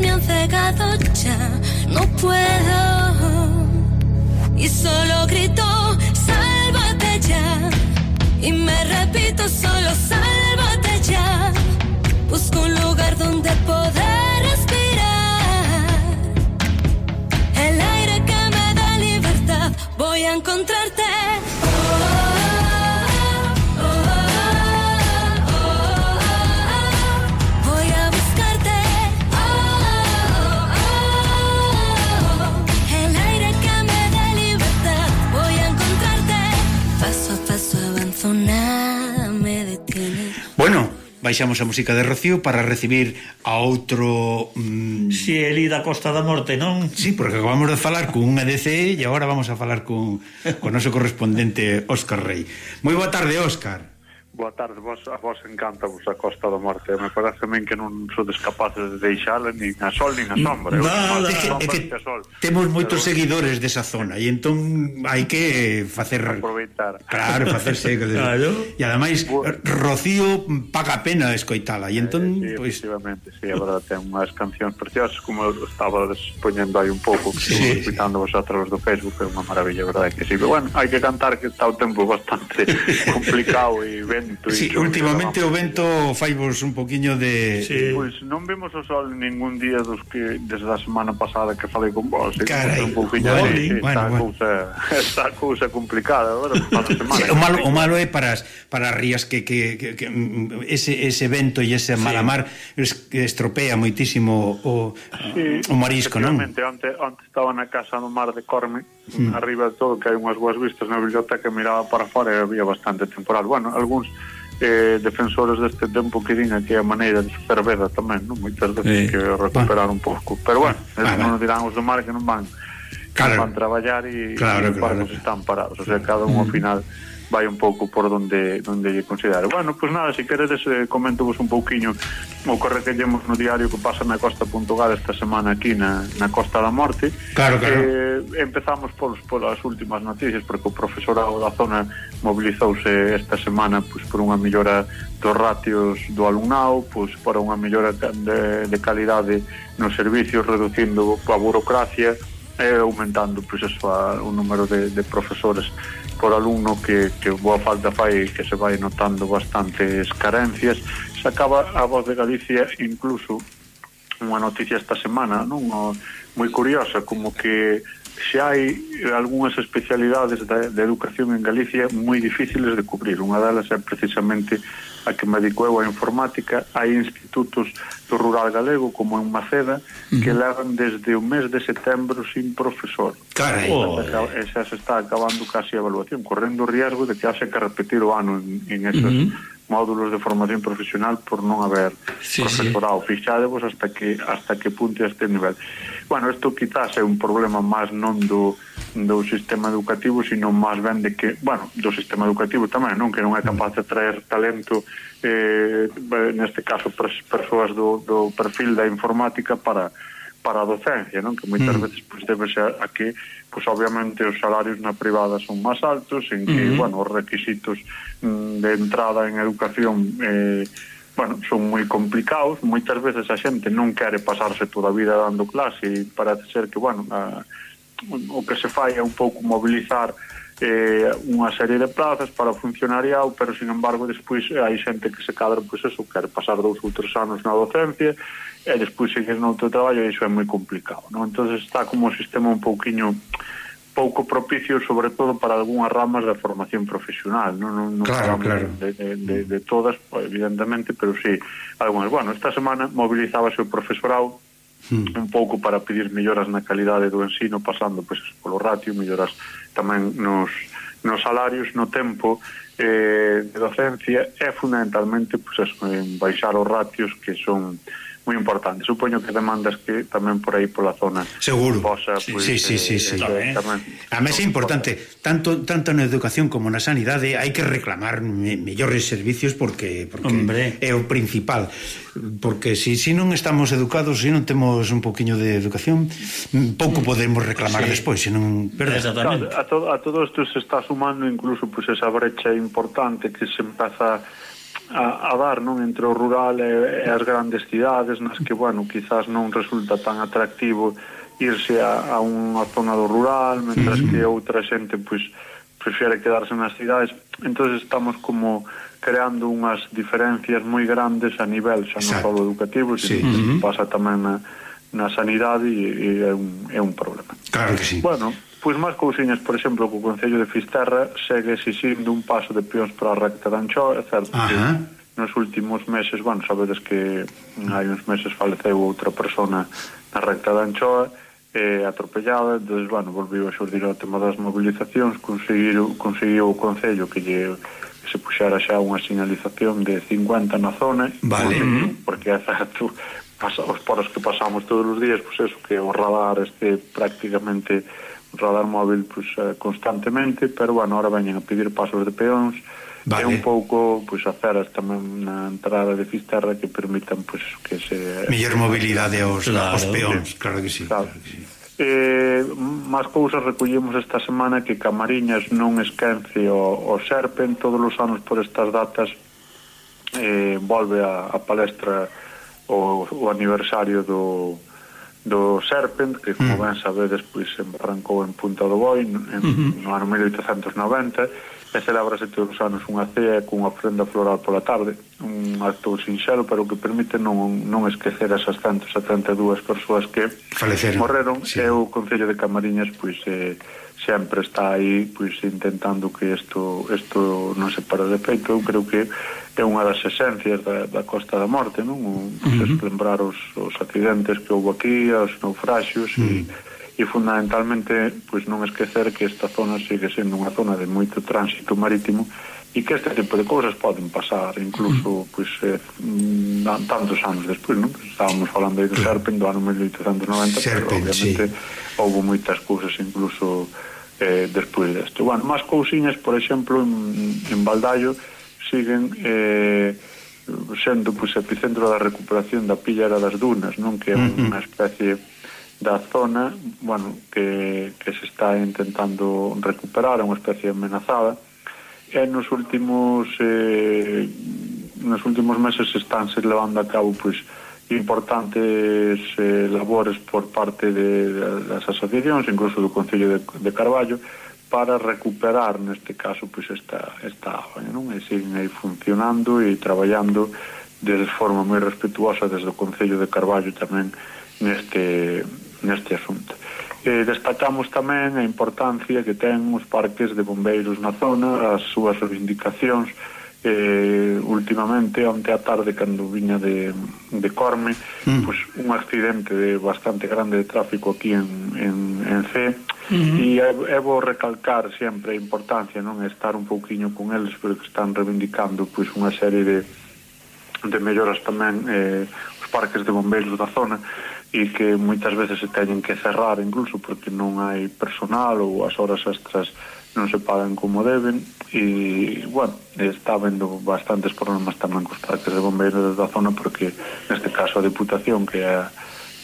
me han cegado ya, no puedo. Y solo grito, baixamos a música de Rocío para recibir a outro... Mm... Si, sí, Eli da Costa da Morte, non? Sí, porque acabamos de falar con un EDC e agora vamos a falar con, con noso correspondente Óscar Rey. Moi boa tarde, Óscar boa tarde, vos, a vos encanta vos a Costa da Morte. Me parece a min que non sodes capaces de deixala nin a sol nin a sombra. Nada, é que, é que, que sol. temos moitos Pero... seguidores desa zona e entón hai que facer... Aproveitar. Claro, facerse... claro. E ademais, Rocío paga pena escoitala. E entón, eh, sí, pois... Efectivamente, sí, a verdade, ten unhas cancións preciosas como estaba poñendo aí un pouco, sí. escuitando vos a través do Facebook, é unha maravilla, verdade que sí. Pero bueno, hai que cantar que está o tempo bastante complicado e vento sí, últimamente o vento fai vos un poquinho de sí. Pois pues non vemos o sol ningún día dos que desde a semana pasada que falei con vos eh, Carai, un poquinho bueno, de, bueno, bueno. Cousa, esta cousa complicada ¿verdad? para semana, sí, o, malo, o malo é para as, para as rías que, que, que, que mm, ese, ese vento e ese sí. malamar es, estropea moitísimo o, sí, o marisco non? Ante, antes estaba na casa no mar de Corme mm. arriba de todo que hai unhas boas vistas na biblioteca miraba para fora e había bastante temporal. Bueno, algúns eh, defensores deste tempo que din que a maneira de facer veda tamén, non? moitas veces eh, que recuperar un pouco. Pero bueno, ah, non dirán os do mar que non van claro. van traballar e claro, os barcos claro. están parados, o sea, cada mm. un ao final vai un pouco por donde donde lle considero. Bueno, pois pues nada, se si queredes eh, comento vos un pouquiño o corre que llemos no diario que pasa na Costa Puntugal esta semana aquí na, na Costa da Morte. Claro, claro. Eh, empezamos polos, polas últimas noticias porque o profesorado da zona mobilizouse esta semana pois, por unha mellora dos ratios do alumnado, pois, para unha mellora de, de calidade nos servicios, reducindo a burocracia, é aumentando pois, a o número de, de profesores por alumno que, que boa falta fai que se vai notando bastantes carencias se acaba a voz de Galicia incluso unha noticia esta semana non? moi curiosa como que xa hai algunhas especialidades de, de educación en Galicia moi difíciles de cubrir. Unha delas é precisamente a que me dedico eu a informática. Hai institutos do rural galego, como en Maceda, que levan desde o mes de setembro sin profesor. Carai! Oh. Se está acabando casi a evaluación, correndo o riesgo de que haxe que repetir o ano en, en esas módulos de formación profesional por non haber sí, profesorado. Sí. Fixadevos hasta que hasta que punte este nivel. Bueno, isto quizás é un problema máis non do do sistema educativo, sino máis ben de que, bueno, do sistema educativo tamén, non que non é capaz de traer talento eh, neste caso persoas do, do perfil da informática para para a docencia, non? Que moitas mm. veces pois debe a, a que pois obviamente os salarios na privada son máis altos, en que, mm -hmm. bueno, os requisitos mm, de entrada en educación eh bueno, son moi complicados, moitas veces a xente non quere pasarse toda a vida dando clase e parece ser que, bueno, a, o que se fai é un pouco mobilizar eh, unha serie de plazas para funcionariado, pero sin embargo despois hai xente que se cadra pois eso, quer pasar dous ou tres anos na docencia e despois seguir noutro traballo e iso é moi complicado non? entonces está como un sistema un pouquiño pouco propicio sobre todo para algunhas ramas da formación profesional non, non, non claro, claro. De, de, de, de todas evidentemente pero si sí, algunhas, bueno, esta semana mobilizábase o profesorado hmm. un pouco para pedir melloras na calidade do ensino pasando pois, pues, polo ratio, melloras tamén nos, nos salarios, no tempo eh, de docencia e fundamentalmente pois, pues, baixar os ratios que son moi importante. Supoño que demandas que tamén por aí pola zona. Seguro. Posa, pois, sí, sí, sí, eh, sí, eh, sí. Tamén, eh. tamén, a mesa é importante, tanto tanto na educación como na sanidade hai que reclamar me, mellores servicios porque porque Hombre. é o principal. Porque se si, si non estamos educados, se si non temos un poquiño de educación, pouco mm. podemos reclamar sí. despois, senón, verdad? Exactamente. A, a, to, a todo isto se está sumando incluso pues, esa brecha importante que se empeza a, a dar non entre o rural e, e as grandes cidades nas que, bueno, quizás non resulta tan atractivo irse a, a unha zona do rural mentras que outra xente pois, prefere quedarse nas cidades. Entonces estamos como creando unhas diferencias moi grandes a nivel xa non só educativo sí. sino que pasa tamén na, na sanidade e, e é, un, é un problema. Claro que sí. bueno, Pois máis cousiñas, por exemplo, que o Concello de Fisterra segue exixindo un paso de peóns para a recta de Anchoa, é certo Ajá. que nos últimos meses, bueno, sabedes que hai uns meses faleceu outra persona na recta de Anchoa, eh, atropellada, entón, bueno, volviu a xurdir o tema das mobilizacións, conseguiu, conseguiu o Concello que lle que se puxara xa unha sinalización de 50 na zona vale. porque, porque é certo pasa, os poros que pasamos todos os días pois eso, que o radar este prácticamente radar móvil pues, eh, constantemente, pero bueno, ahora veñen a pedir pasos de peóns, vale. e un pouco pues, aceras tamén na entrada de Fisterra que permitan pues, que se... Mellor mobilidade aos, claro, aos peóns, claro que sí. Claro. Claro que sí. Eh, máis cousas recollemos esta semana que Camariñas non esquence o, o Serpen todos os anos por estas datas eh, volve a, a palestra o, o aniversario do, do Serpent, que como mm. ben sabedes, pois arrancou en Punta do Boi en, no ano 1890 e celebrase todos os anos unha cea cunha ofrenda floral pola tarde un acto sinxelo pero que permite non, non esquecer as 172 persoas que Faleceron. morreron sí. e o Concello de Camariñas pois eh, sempre está aí pois intentando que isto isto non se para de feito eu creo que é unha das esencias da, da Costa da Morte non? O, pois, uh -huh. lembrar os, os accidentes que houve aquí os naufraxios uh -huh. e mm. e fundamentalmente pois non esquecer que esta zona sigue sendo unha zona de moito tránsito marítimo e que este tipo de cousas poden pasar incluso mm. pois eh, mm, tantos anos despois, non? Estábamos falando aí do Serpen do ano 1890, Serpen, pero obviamente sí. houve moitas cousas incluso eh, despois deste. Bueno, máis cousiñas, por exemplo, en, en Valdallo siguen eh, sendo pois, epicentro da recuperación da píllara das dunas, non que é unha especie da zona bueno, que, que se está intentando recuperar, é unha especie amenazada, e nos últimos eh, nos últimos meses estánse levando a cabo pois, importantes eh, labores por parte de, de, das asociacións, incluso do Concello de, de Carballo, para recuperar neste caso pois esta esta agua. non? E siguen aí funcionando e traballando de forma moi respetuosa desde o Concello de Carballo tamén neste neste asunto. Eh, destacamos tamén a importancia que ten os parques de bombeiros na zona, as súas reivindicacións eh, últimamente onte a tarde cando viña de, de Corme mm. pues, un accidente de bastante grande de tráfico aquí en, en, en C mm e é, é vou recalcar sempre a importancia non estar un pouquiño con eles pero que están reivindicando pois pues, unha serie de, de melloras tamén eh, os parques de bombeiros da zona e que moitas veces se teñen que cerrar incluso porque non hai personal ou as horas extras non se pagan como deben e, bueno, está vendo bastantes problemas tamén cos parques de bombeiros da zona porque neste caso a Diputación que é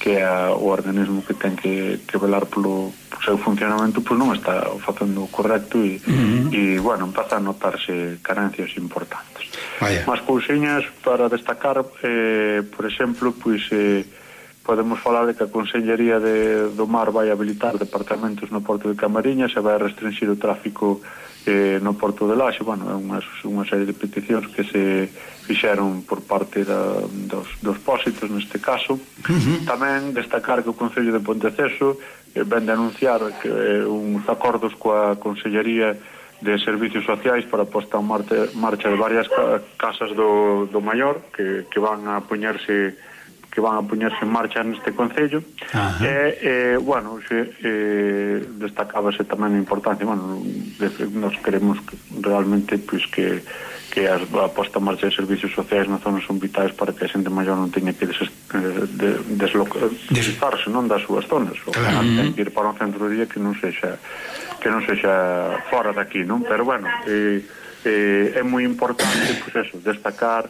que é o organismo que ten que, que velar polo seu funcionamento pois non está facendo o correcto e, uh -huh. e bueno, empeza a notarse carencias importantes. Vaya. Mas cousiñas para destacar, eh, por exemplo, pois eh, podemos falar de que a Consellería de, do Mar vai habilitar departamentos no Porto de Camariñas e vai restringir o tráfico eh, no Porto de Laxe. Bueno, é unha, unha serie de peticións que se fixeron por parte da, dos, dos pósitos neste caso. Uh -huh. Tamén destacar que o Concello de Ponteceso eh, ven de anunciar que, eh, uns acordos coa Consellería de servicios sociais para posta en marcha, marcha de varias casas do, do maior que, que van a poñerse que van a poñerse en marcha neste Concello Ajá. e, eh, bueno, xe, eh, destacábase tamén a importancia bueno, de, nos queremos que, realmente pois que que as, a posta en marcha de servicios sociais na zona son vitais para que a xente maior non teña que des, de, deslocalizarse non das súas zonas o claro. ten que ir para un centro de día que non sexa que non sexa fora daqui non? pero bueno eh, eh, é moi importante pois eso, destacar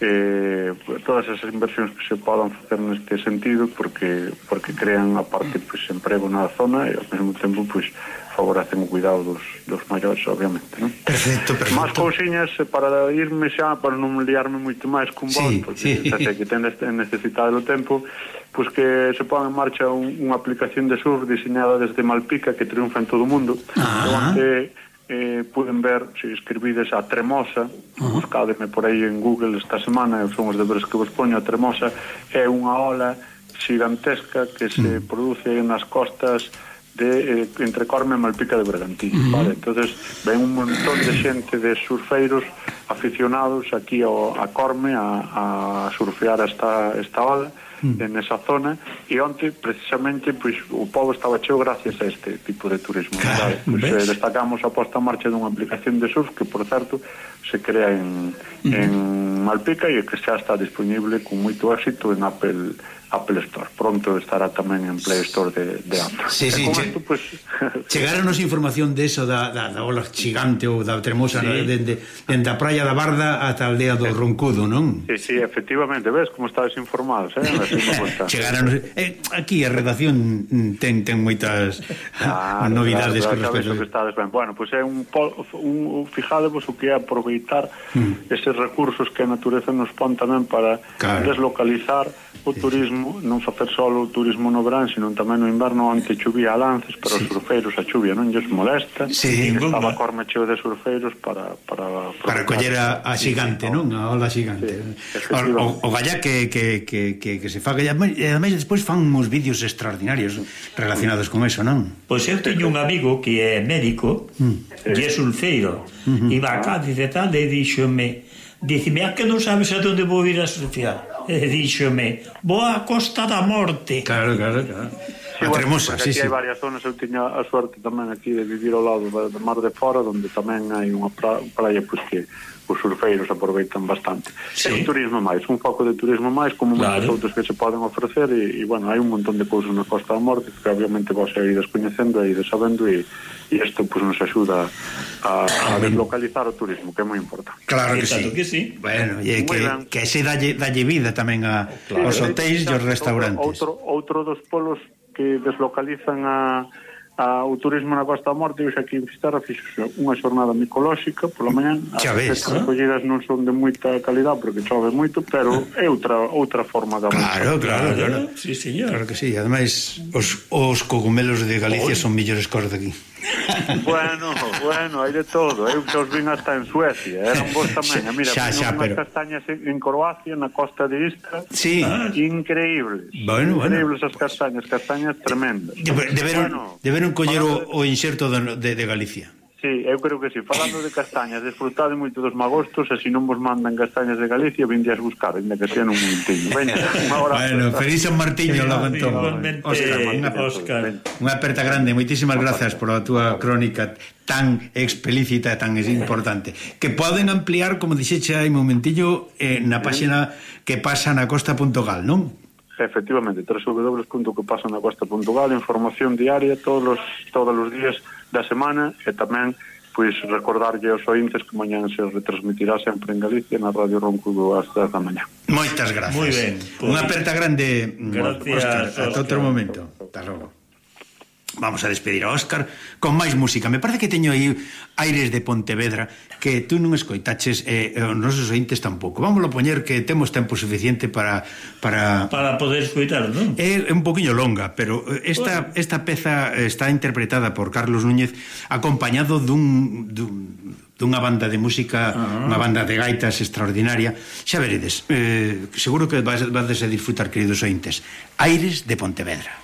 eh, todas esas inversións que se podan facer neste sentido porque porque crean a parte pois, pues, emprego na zona e ao mesmo tempo pois, pues, favorecen o cuidado dos, dos maiores obviamente non? perfecto, perfecto. más cousiñas eh, para irme xa para non liarme moito máis cun vos sí, porque sí. Xa que ten necesitado o tempo pois pues, que se pon en marcha un, unha aplicación de surf diseñada desde Malpica que triunfa en todo o mundo ah. onde eh, poden ver, se escribides a Tremosa, uh -huh. buscádeme por aí en Google esta semana, son os deberes que vos poño, a Tremosa é unha ola gigantesca que se uh -huh. produce nas costas de eh, entre Corme e Malpica de Bergantín, uh -huh. vale? Entonces, ven un montón de xente de surfeiros aficionados aquí ao, a Corme a, a surfear esta, esta ola en esa zona e onte precisamente pois o pobo estaba cheo gracias a este tipo de turismo. Claro, pois, eh, destacamos a posta en marcha dunha aplicación de surf que por certo se crea en, uh -huh. en Malpica e que xa está disponible con moito éxito en Apple Apple Store. Pronto estará tamén en Play Store de, de Android. Sí, sí, che, esto, pues... chegaronos información de eso da, da, da ola xigante ou da tremosa sí. dende, dende a praia da Barda ata a aldea do. Roncudo, non? Sí, sí, efectivamente, ves como estades informados, eh? chegaronos... Eh, aquí a redacción ten, ten moitas ah, novidades claro, con respecto... Que estades ben. Bueno, pois pues é un, un fijadevos o que é aproveitar mm. eses recursos que a natureza nos pon tamén para claro. deslocalizar o turismo non facer só o turismo no verán, sino tamén no inverno onde chovía a lances, pero sí. os surfeiros a chuvia non lles molesta. Sí, estaba a corma cheo de surfeiros para para para coller a, a xigante, sí, non? A ola xigante. Sí, o, o gallá que, que, que, que, que se fa e ademais despois fan uns vídeos extraordinarios relacionados con eso, non? Pois eu teño un amigo que é médico, mm. e é surfeiro, uh e va a Cádiz e tal, e díxome, dicime, a ah, que non sabes a onde vou ir a surfear? e díxome, boa costa da morte. Claro, claro, claro. Sí, a bueno, Tremosa, sí, aquí sí. hai varias zonas, eu tiña a suerte tamén aquí de vivir ao lado do mar de fora, onde tamén hai unha pra praia pois, pues, que os surfeiros aproveitan bastante. Sí. É un turismo máis, un foco de turismo máis, como claro. moitos outros que se poden ofrecer, e, e bueno, hai un montón de cousas na Costa da Morte que obviamente vos aí descoñecendo, e sabendo, e, e isto pues, nos axuda a, a ah, deslocalizar o turismo, que é moi importante. Claro que, sí. que sí. Bueno, e que, que se dalle, dalle vida tamén a, claro. aos hotéis e aos restaurantes. Outro, outro dos polos que deslocalizan a, a, o turismo na Costa da Morte e hoxe aquí en Fisterra fixo unha xornada micolóxica pola mañan as ves, ¿no? non son de moita calidad porque chove moito pero é outra outra forma da claro, claro, claro, claro. Sí, señor. claro que sí, ademais os, os cogumelos de Galicia Oi. son millores cores de aquí bueno, bueno, hai de todo. ¿eh? Eu que os vin hasta en Suecia. ¿eh? Eran vos tamén. Mira, xa, xa, pero... castañas en Croacia, na costa de Istra. Sí. Increíbles. Bueno, bueno. Increíbles as castañas, castañas tremendas. Deberon, bueno, deberon coller o, o inserto de, de, de Galicia. Sí, eu creo que sí. Falando de castañas, desfrutade moito dos magostos e se non vos mandan castañas de Galicia, vindías buscar, ainda que sean un momentinho. Veña, unha hora. Bueno, feliz San Martiño, sí, logo entón. Oscar, unha, Oscar. Unha aperta grande. Moitísimas grazas pola túa crónica tan explícita e tan importante que poden ampliar, como dixeche hai momentillo, eh, na páxina que pasa na costa.gal, non? Efectivamente, www.quepasanacosta.gal, información diaria todos os, todos os días da semana e tamén pois recordarlle aos ointes que mañan se retransmitirá sempre en Galicia na Radio Roncudo ás 10 da mañá. Moitas gracias. Moi ben. Pues... Unha aperta grande gracias, Oscar, Oscar. ata outro momento. Hasta logo vamos a despedir a Óscar con máis música. Me parece que teño aí aires de Pontevedra que tú non escoitaches e eh, os nosos ointes tampouco. Vámoslo poñer que temos tempo suficiente para para para poder escoitar, non? É un poquinho longa, pero esta bueno. esta peza está interpretada por Carlos Núñez acompañado dun, dun dunha banda de música, uh -huh. unha banda de gaitas extraordinaria. Xa veredes, eh, seguro que vas, vas a disfrutar, queridos ointes. Aires de Pontevedra.